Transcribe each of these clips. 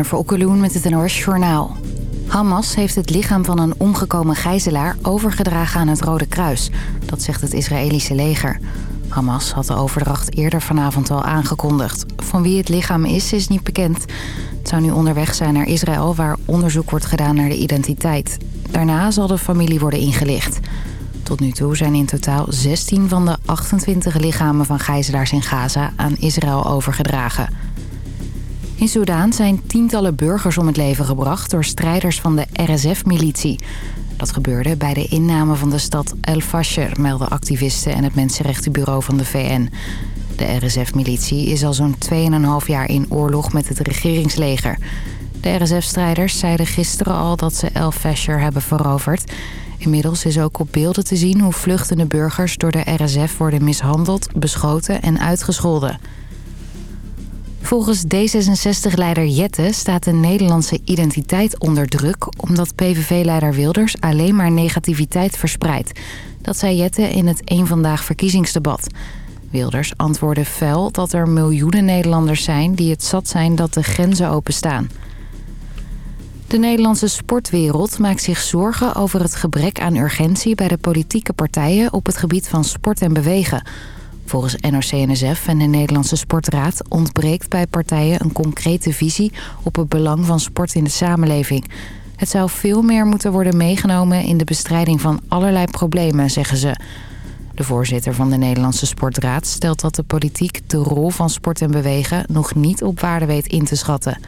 Jennifer Okkeloen met het NOS Journaal. Hamas heeft het lichaam van een omgekomen gijzelaar overgedragen aan het Rode Kruis. Dat zegt het Israëlische leger. Hamas had de overdracht eerder vanavond al aangekondigd. Van wie het lichaam is, is niet bekend. Het zou nu onderweg zijn naar Israël, waar onderzoek wordt gedaan naar de identiteit. Daarna zal de familie worden ingelicht. Tot nu toe zijn in totaal 16 van de 28 lichamen van gijzelaars in Gaza aan Israël overgedragen. In Soudaan zijn tientallen burgers om het leven gebracht door strijders van de RSF-militie. Dat gebeurde bij de inname van de stad El Fasher, melden activisten en het Mensenrechtenbureau van de VN. De RSF-militie is al zo'n 2,5 jaar in oorlog met het regeringsleger. De RSF-strijders zeiden gisteren al dat ze El Fasher hebben veroverd. Inmiddels is ook op beelden te zien hoe vluchtende burgers door de RSF worden mishandeld, beschoten en uitgescholden. Volgens D66-leider Jette staat de Nederlandse identiteit onder druk... omdat PVV-leider Wilders alleen maar negativiteit verspreidt. Dat zei Jette in het Eén Vandaag verkiezingsdebat. Wilders antwoordde fel dat er miljoenen Nederlanders zijn... die het zat zijn dat de grenzen openstaan. De Nederlandse sportwereld maakt zich zorgen over het gebrek aan urgentie... bij de politieke partijen op het gebied van sport en bewegen... Volgens NOC-NSF en de Nederlandse Sportraad ontbreekt bij partijen een concrete visie op het belang van sport in de samenleving. Het zou veel meer moeten worden meegenomen in de bestrijding van allerlei problemen, zeggen ze. De voorzitter van de Nederlandse Sportraad stelt dat de politiek de rol van sport en bewegen nog niet op waarde weet in te schatten.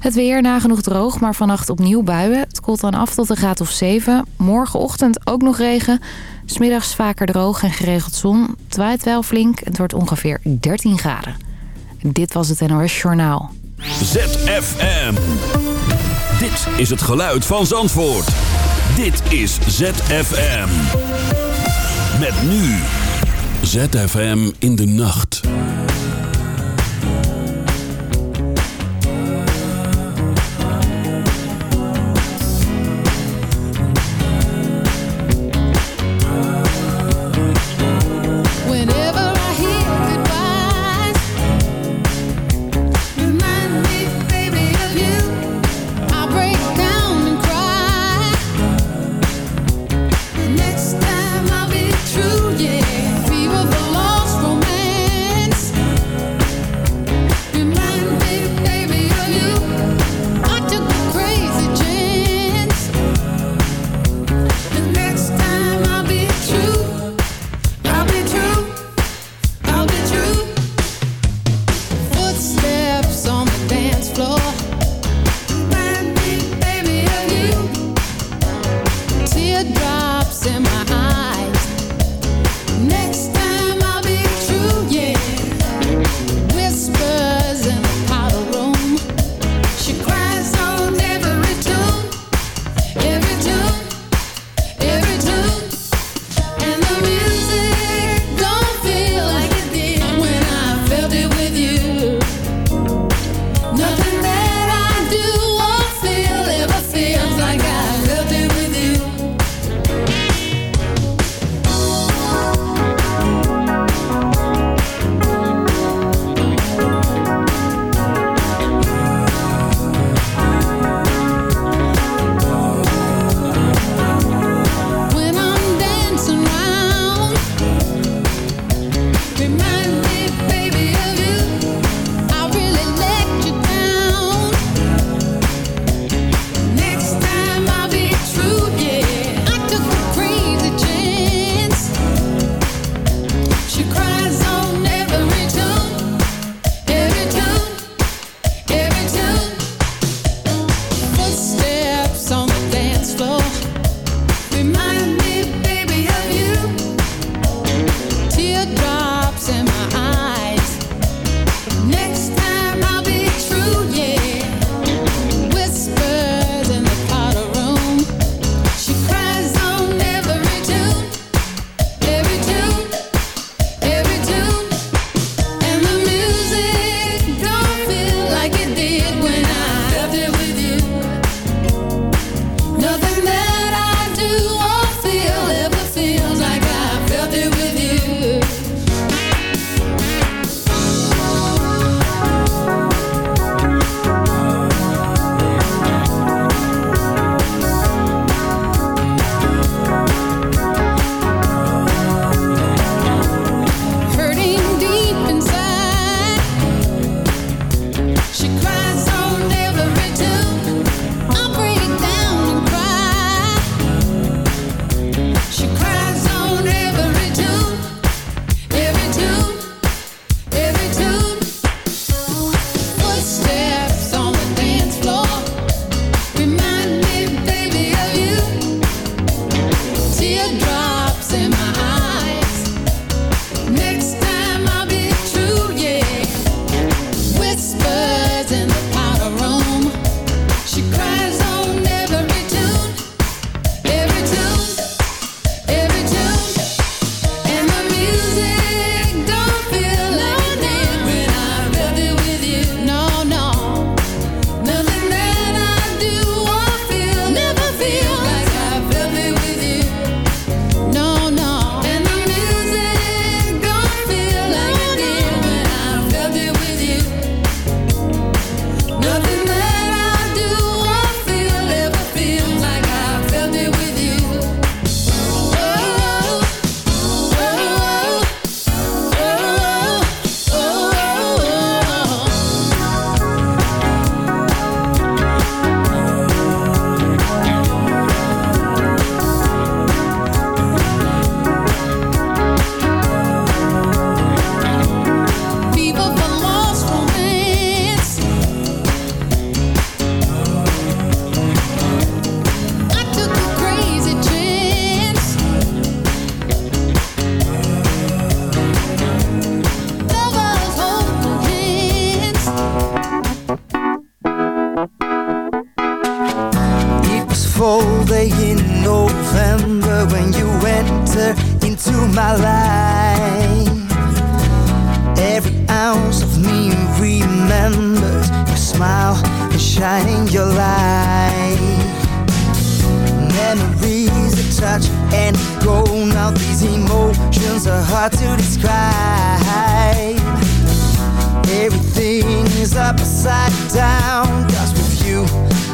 Het weer nagenoeg droog, maar vannacht opnieuw buien. Het koelt dan af tot een graad of 7. Morgenochtend ook nog regen. Smiddags vaker droog en geregeld zon. Het waait wel flink. Het wordt ongeveer 13 graden. Dit was het NOS Journaal. ZFM. Dit is het geluid van Zandvoort. Dit is ZFM. Met nu. ZFM in de nacht.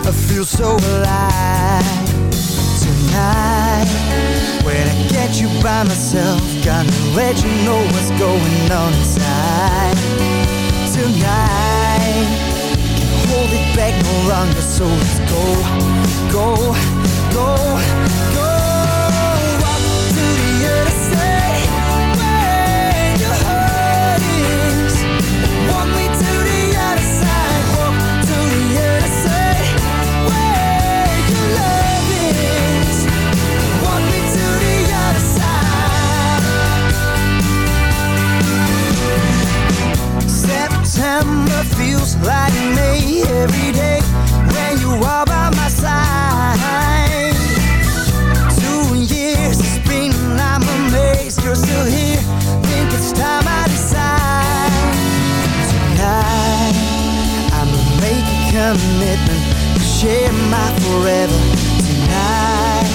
I feel so alive tonight. When I get you by myself Gotta let you know what's going on inside. Tonight Can't hold it back no longer So let's go, go, go, go. like me every day when you are by my side. Two years has been, I'm amazed you're still here. Think it's time I decide. Tonight, I'ma make a commitment to share my forever. Tonight,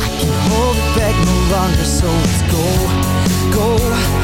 I can't hold it back no longer, so let's go, go.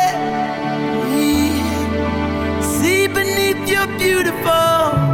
beautiful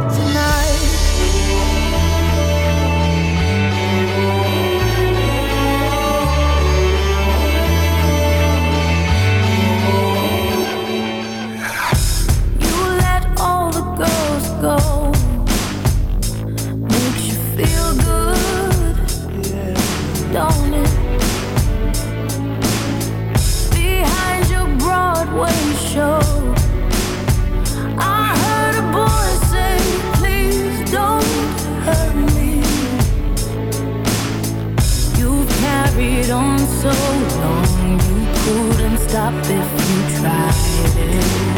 stop if you try it.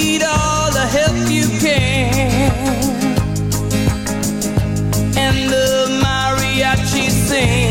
help you can. And the mariachi sing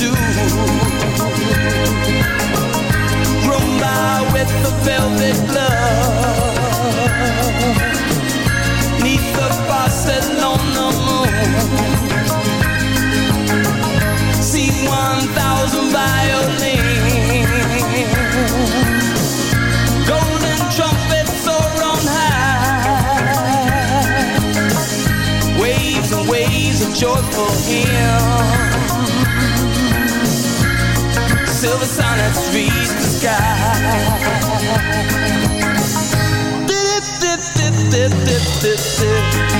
Do. Rumba with the velvet glove. Silver sonnets reach the sky. Dip, dip, dip,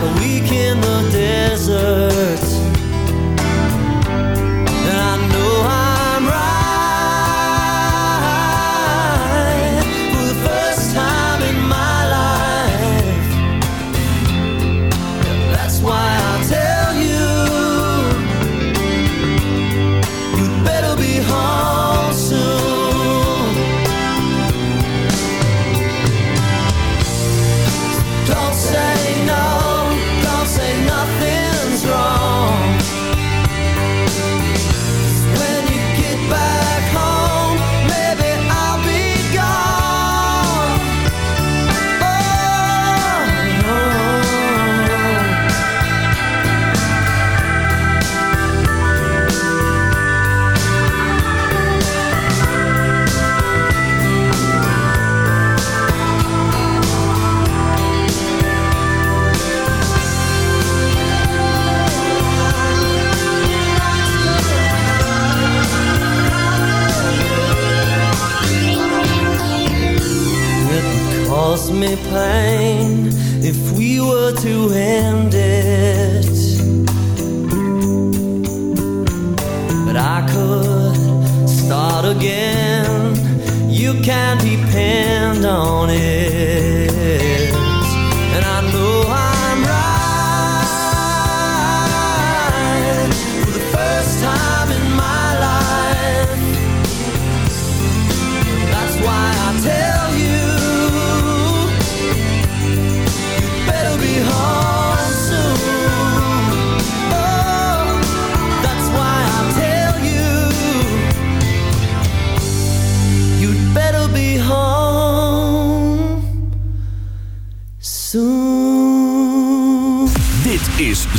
Like a week in the desert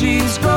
she's gone.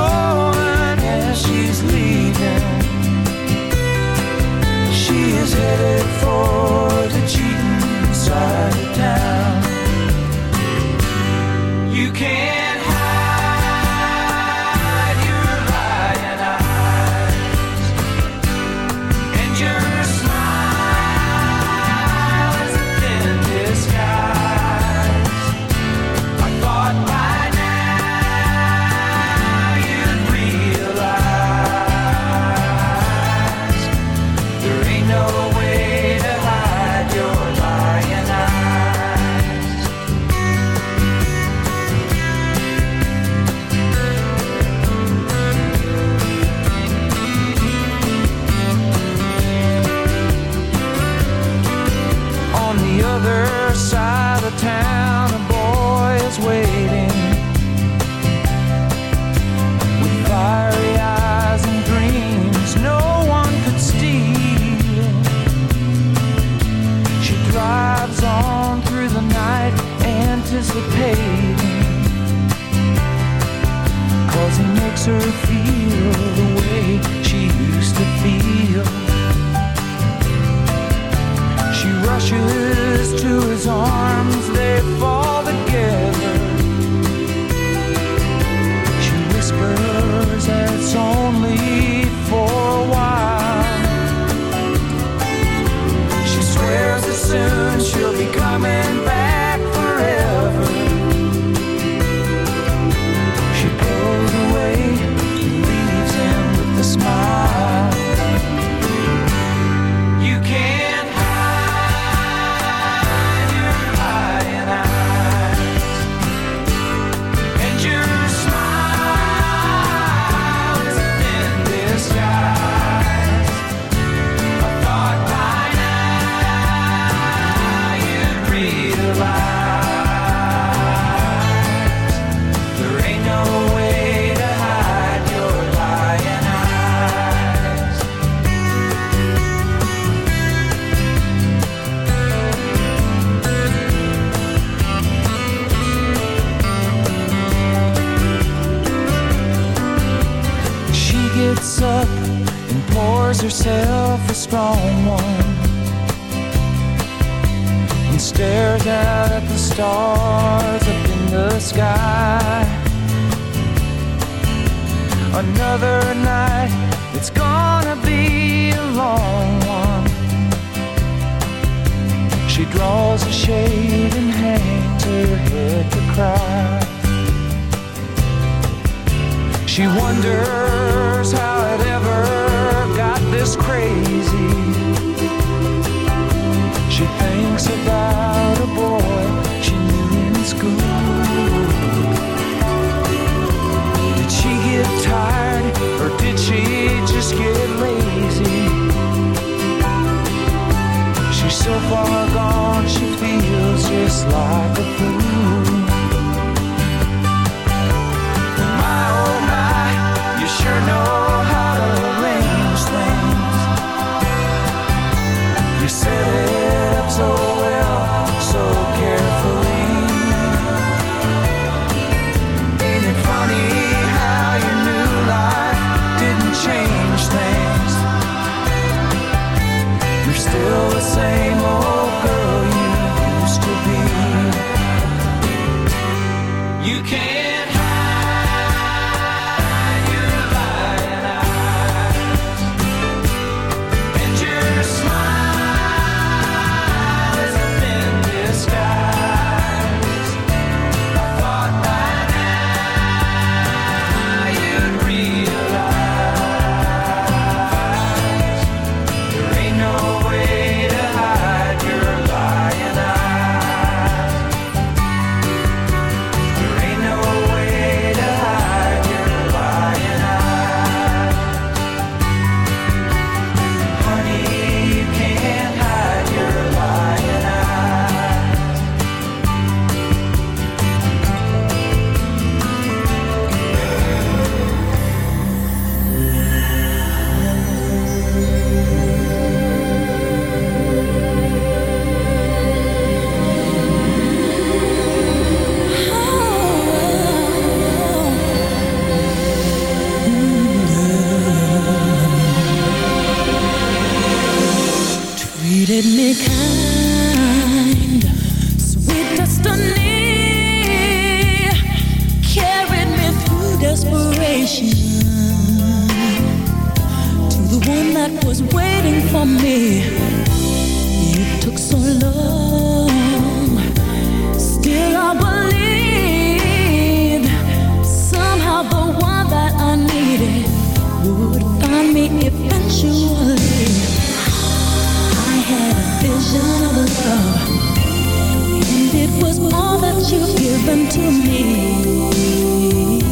All that you've given to me.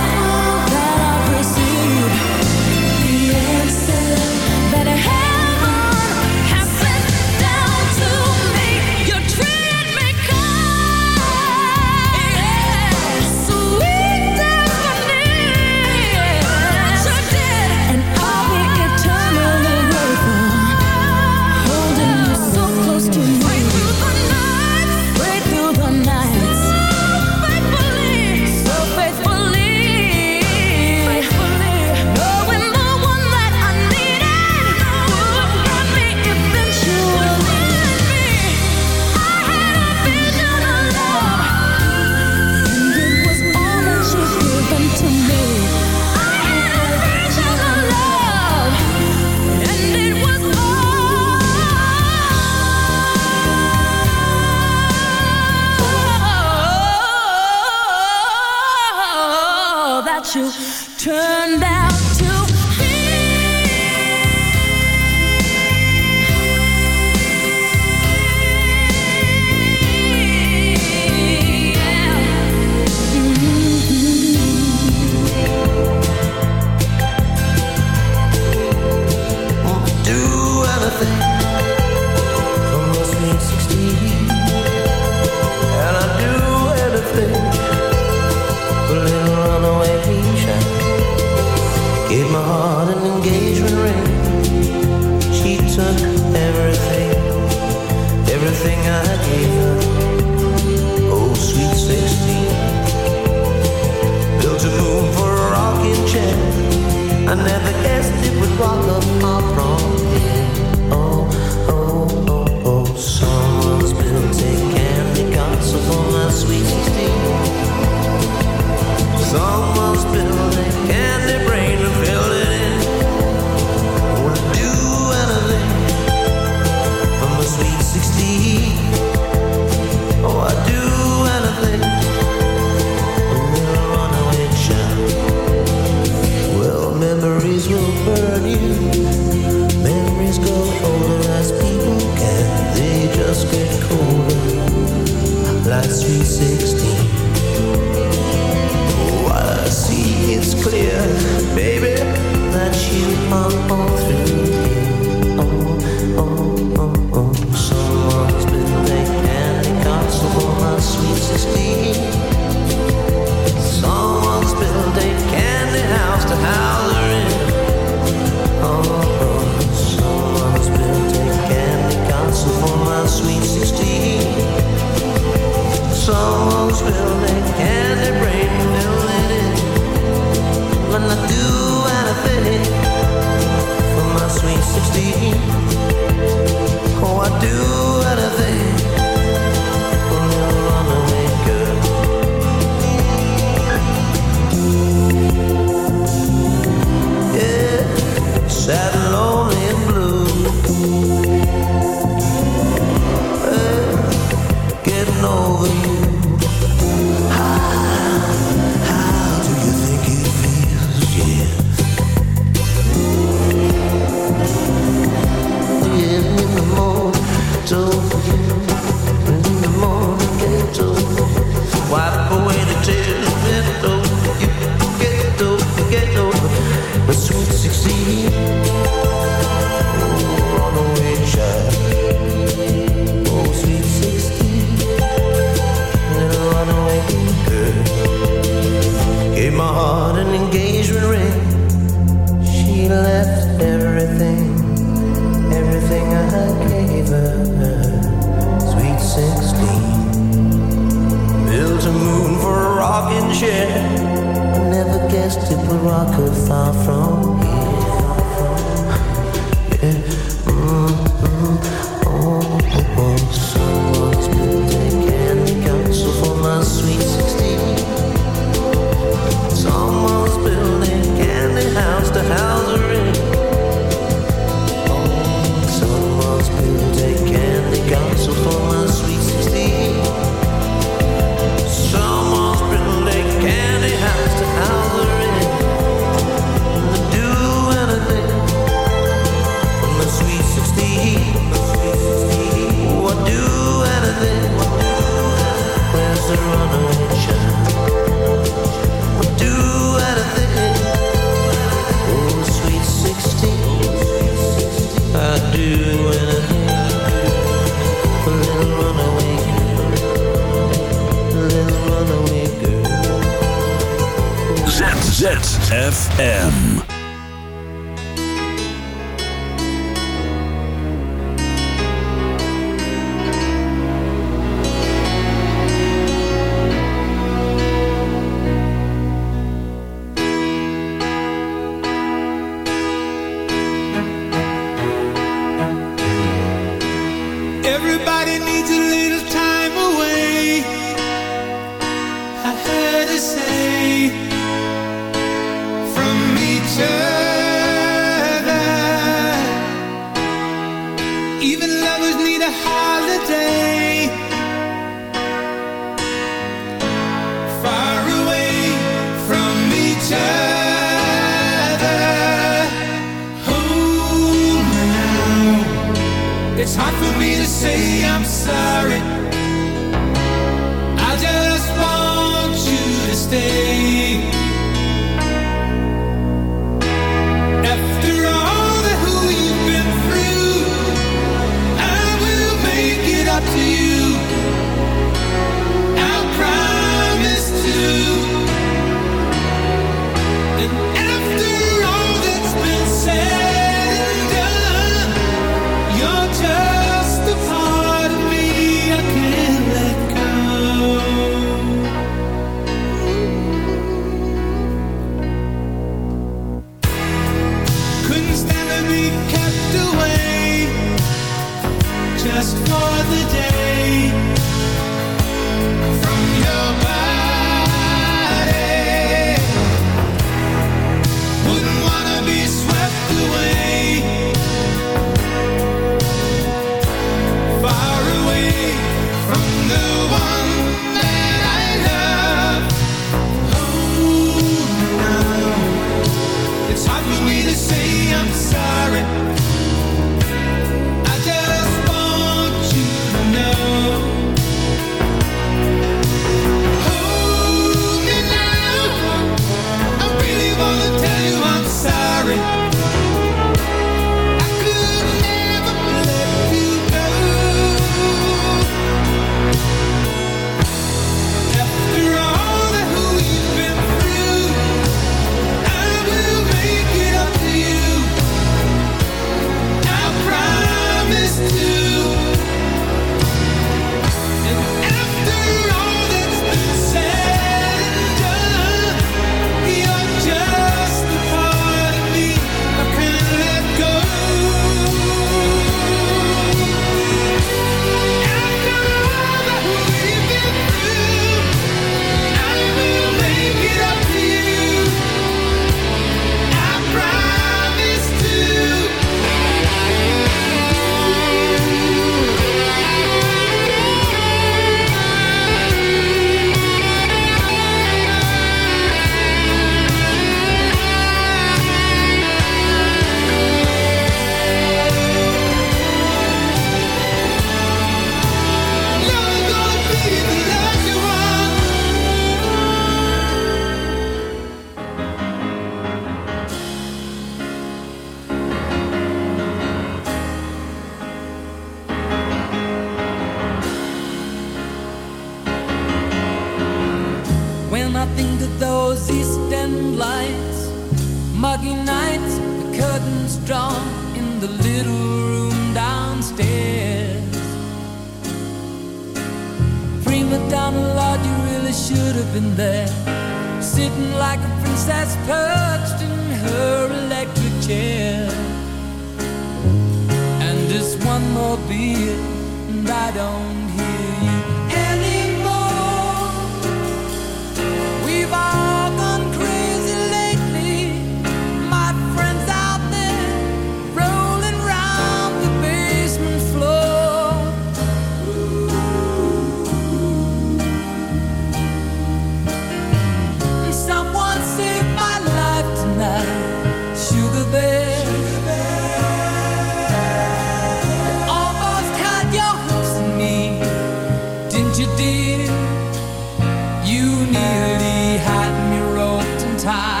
Roped